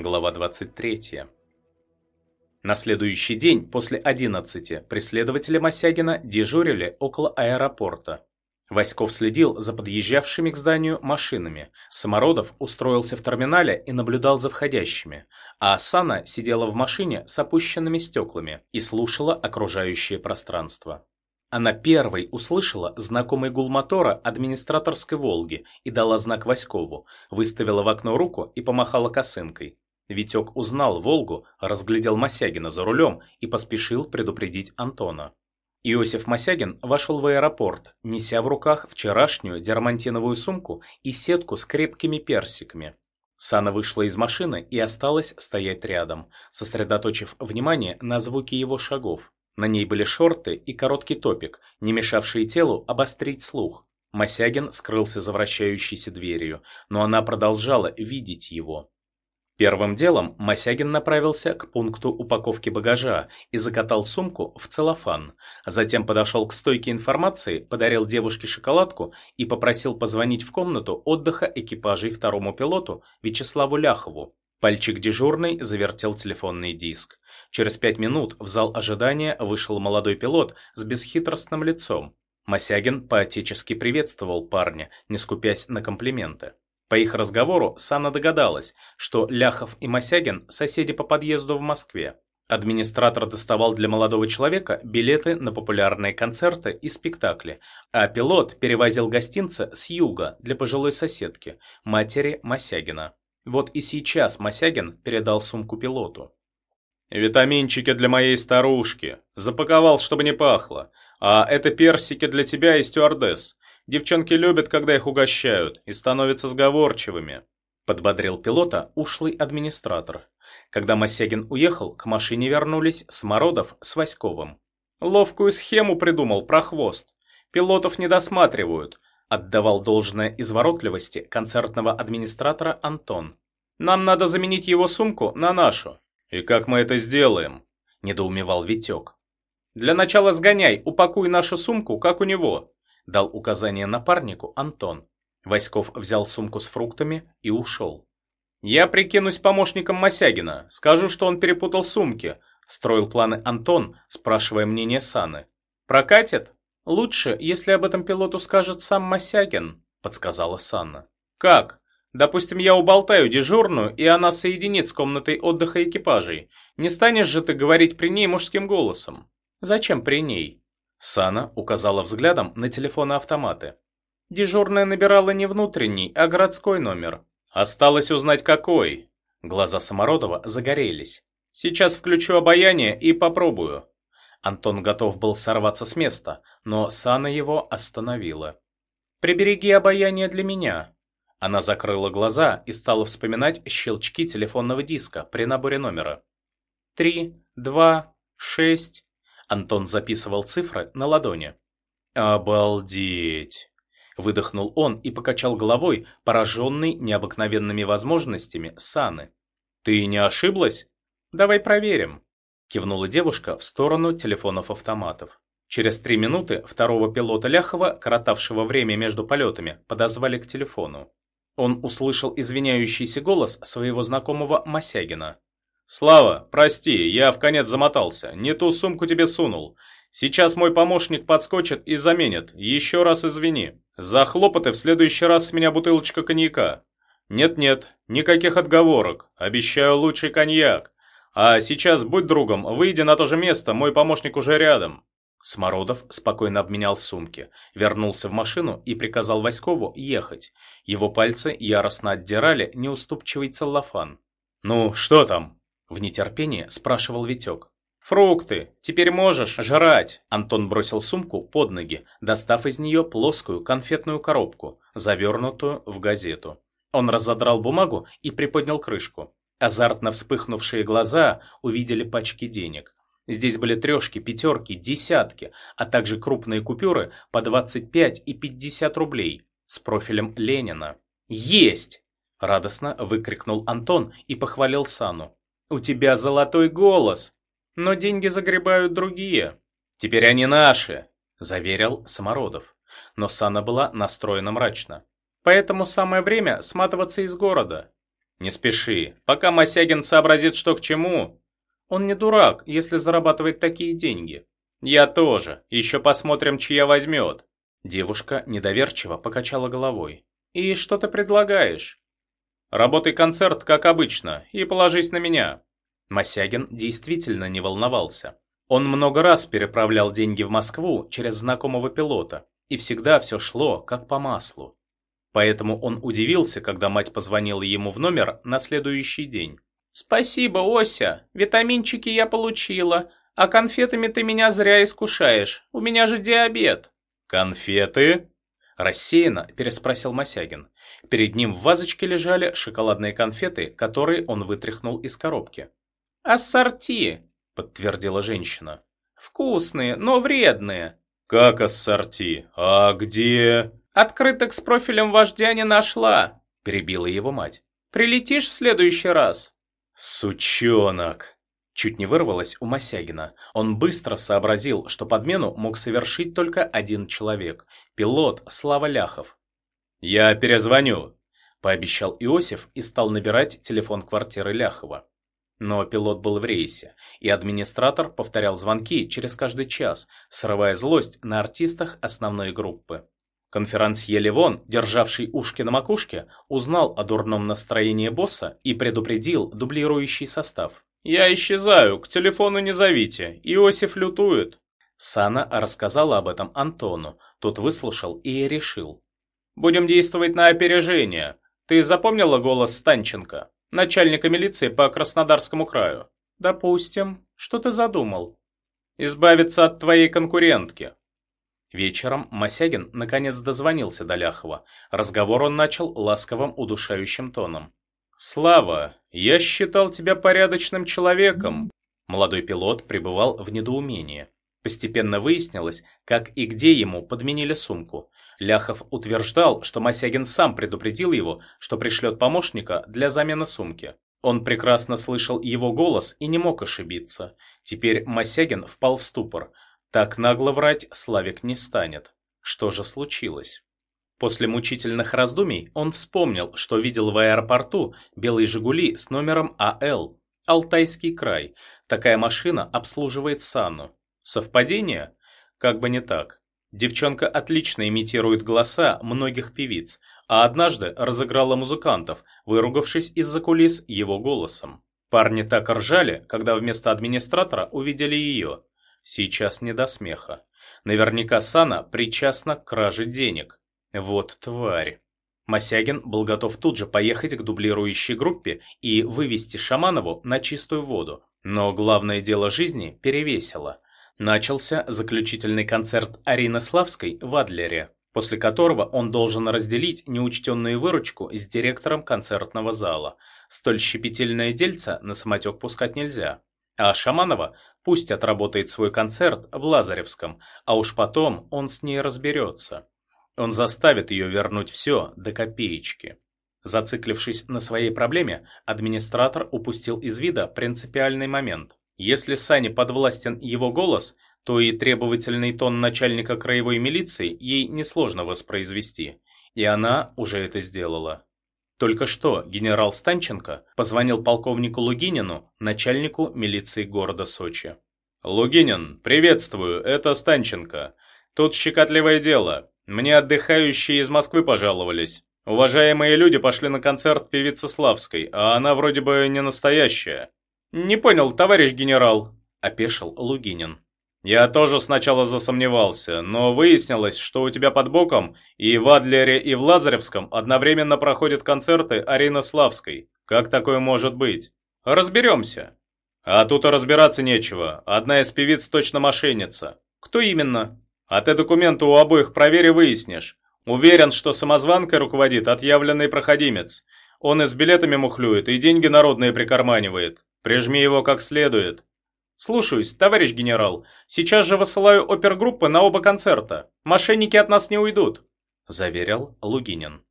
Глава 23. На следующий день после 11 преследователи Мосягина дежурили около аэропорта. Васьков следил за подъезжавшими к зданию машинами. Самородов устроился в терминале и наблюдал за входящими, а Асана сидела в машине с опущенными стеклами и слушала окружающее пространство. Она первой услышала знакомый гул мотора администраторской «Волги» и дала знак Васькову, выставила в окно руку и помахала косынкой. Витек узнал «Волгу», разглядел Мосягина за рулем и поспешил предупредить Антона. Иосиф Мосягин вошел в аэропорт, неся в руках вчерашнюю диамантиновую сумку и сетку с крепкими персиками. Сана вышла из машины и осталась стоять рядом, сосредоточив внимание на звуке его шагов. На ней были шорты и короткий топик, не мешавшие телу обострить слух. Мосягин скрылся за вращающейся дверью, но она продолжала видеть его. Первым делом Мосягин направился к пункту упаковки багажа и закатал сумку в целлофан. Затем подошел к стойке информации, подарил девушке шоколадку и попросил позвонить в комнату отдыха экипажей второму пилоту Вячеславу Ляхову. Пальчик дежурный завертел телефонный диск. Через пять минут в зал ожидания вышел молодой пилот с бесхитростным лицом. Мосягин поотечески приветствовал парня, не скупясь на комплименты. По их разговору Санна догадалась, что Ляхов и Мосягин – соседи по подъезду в Москве. Администратор доставал для молодого человека билеты на популярные концерты и спектакли, а пилот перевозил гостинцы с юга для пожилой соседки, матери Мосягина. Вот и сейчас Мосягин передал сумку пилоту. «Витаминчики для моей старушки. Запаковал, чтобы не пахло. А это персики для тебя и стюардесс. Девчонки любят, когда их угощают, и становятся сговорчивыми», — подбодрил пилота ушлый администратор. Когда Мосягин уехал, к машине вернулись Смородов с Васьковым. «Ловкую схему придумал про хвост. Пилотов не досматривают», — отдавал должное изворотливости концертного администратора Антон. «Нам надо заменить его сумку на нашу». «И как мы это сделаем?» — недоумевал Витек. «Для начала сгоняй, упакуй нашу сумку, как у него дал указание напарнику Антон. Васьков взял сумку с фруктами и ушел. «Я прикинусь помощником Мосягина, скажу, что он перепутал сумки», строил планы Антон, спрашивая мнение Саны. «Прокатит?» «Лучше, если об этом пилоту скажет сам Мосягин», подсказала Санна. «Как? Допустим, я уболтаю дежурную, и она соединит с комнатой отдыха экипажей. Не станешь же ты говорить при ней мужским голосом?» «Зачем при ней?» Сана указала взглядом на телефоны-автоматы. Дежурная набирала не внутренний, а городской номер. Осталось узнать какой. Глаза Самородова загорелись. Сейчас включу обаяние и попробую. Антон готов был сорваться с места, но Сана его остановила. «Прибереги обаяние для меня». Она закрыла глаза и стала вспоминать щелчки телефонного диска при наборе номера. «Три, два, шесть, Антон записывал цифры на ладони. «Обалдеть!» Выдохнул он и покачал головой, пораженный необыкновенными возможностями Саны. «Ты не ошиблась?» «Давай проверим», кивнула девушка в сторону телефонов-автоматов. Через три минуты второго пилота Ляхова, коротавшего время между полетами, подозвали к телефону. Он услышал извиняющийся голос своего знакомого Мосягина. «Слава, прости, я в конец замотался, не ту сумку тебе сунул. Сейчас мой помощник подскочит и заменит, еще раз извини. За хлопоты в следующий раз с меня бутылочка коньяка. Нет-нет, никаких отговорок, обещаю лучший коньяк. А сейчас будь другом, выйди на то же место, мой помощник уже рядом». Смородов спокойно обменял сумки, вернулся в машину и приказал Васькову ехать. Его пальцы яростно отдирали неуступчивый целлофан. «Ну, что там?» В нетерпении спрашивал Витек. «Фрукты! Теперь можешь жрать!» Антон бросил сумку под ноги, достав из нее плоскую конфетную коробку, завернутую в газету. Он разодрал бумагу и приподнял крышку. Азартно вспыхнувшие глаза увидели пачки денег. Здесь были трешки, пятерки, десятки, а также крупные купюры по 25 и 50 рублей с профилем Ленина. «Есть!» – радостно выкрикнул Антон и похвалил Сану. «У тебя золотой голос, но деньги загребают другие. Теперь они наши», – заверил Самородов. Но Сана была настроена мрачно. «Поэтому самое время сматываться из города». Не спеши, пока Мосягин сообразит, что к чему. Он не дурак, если зарабатывает такие деньги. Я тоже, еще посмотрим, чья возьмет. Девушка недоверчиво покачала головой. И что ты предлагаешь? Работай концерт, как обычно, и положись на меня. Мосягин действительно не волновался. Он много раз переправлял деньги в Москву через знакомого пилота, и всегда все шло как по маслу. Поэтому он удивился, когда мать позвонила ему в номер на следующий день. «Спасибо, Ося, витаминчики я получила, а конфетами ты меня зря искушаешь, у меня же диабет». «Конфеты?» Рассеянно переспросил Мосягин. Перед ним в вазочке лежали шоколадные конфеты, которые он вытряхнул из коробки. «Ассорти», — подтвердила женщина. «Вкусные, но вредные». «Как ассорти? А где...» «Открыток с профилем вождя не нашла», — перебила его мать. «Прилетишь в следующий раз?» «Сучонок!» Чуть не вырвалось у Мосягина. Он быстро сообразил, что подмену мог совершить только один человек – пилот Слава Ляхов. «Я перезвоню», – пообещал Иосиф и стал набирать телефон квартиры Ляхова. Но пилот был в рейсе, и администратор повторял звонки через каждый час, срывая злость на артистах основной группы. Конферансье Левон, державший ушки на макушке, узнал о дурном настроении босса и предупредил дублирующий состав. «Я исчезаю, к телефону не зовите, Иосиф лютует». Сана рассказала об этом Антону, тот выслушал и решил. «Будем действовать на опережение. Ты запомнила голос Станченко, начальника милиции по Краснодарскому краю?» «Допустим. Что ты задумал?» «Избавиться от твоей конкурентки». Вечером Мосягин наконец дозвонился до Ляхова. Разговор он начал ласковым удушающим тоном. «Слава, я считал тебя порядочным человеком». Молодой пилот пребывал в недоумении. Постепенно выяснилось, как и где ему подменили сумку. Ляхов утверждал, что Мосягин сам предупредил его, что пришлет помощника для замены сумки. Он прекрасно слышал его голос и не мог ошибиться. Теперь Мосягин впал в ступор. Так нагло врать Славик не станет. Что же случилось? После мучительных раздумий он вспомнил, что видел в аэропорту белые «Жигули» с номером АЛ. Алтайский край. Такая машина обслуживает Санну. Совпадение? Как бы не так. Девчонка отлично имитирует голоса многих певиц, а однажды разыграла музыкантов, выругавшись из-за кулис его голосом. Парни так ржали, когда вместо администратора увидели ее. Сейчас не до смеха. Наверняка Сана причастна к краже денег. Вот тварь. Мосягин был готов тут же поехать к дублирующей группе и вывести Шаманову на чистую воду. Но главное дело жизни перевесило. Начался заключительный концерт Арины Славской в Адлере, после которого он должен разделить неучтенную выручку с директором концертного зала. Столь щепетильное дельце на самотек пускать нельзя. А Шаманова пусть отработает свой концерт в Лазаревском, а уж потом он с ней разберется. Он заставит ее вернуть все до копеечки. Зациклившись на своей проблеме, администратор упустил из вида принципиальный момент. Если Сане подвластен его голос, то и требовательный тон начальника краевой милиции ей несложно воспроизвести. И она уже это сделала. Только что генерал Станченко позвонил полковнику Лугинину, начальнику милиции города Сочи. «Лугинин, приветствую, это Станченко. Тут щекотливое дело. Мне отдыхающие из Москвы пожаловались. Уважаемые люди пошли на концерт певицы Славской, а она вроде бы не настоящая. Не понял, товарищ генерал, опешил Лугинин. Я тоже сначала засомневался, но выяснилось, что у тебя под боком и в Адлере, и в Лазаревском одновременно проходят концерты Арины Славской. Как такое может быть? Разберемся. А тут и разбираться нечего. Одна из певиц точно мошенница. Кто именно? А ты документы у обоих проверь и выяснишь. Уверен, что самозванкой руководит отъявленный проходимец. Он и с билетами мухлюет, и деньги народные прикарманивает. Прижми его как следует. Слушаюсь, товарищ генерал. Сейчас же высылаю опергруппы на оба концерта. Мошенники от нас не уйдут. Заверил Лугинин.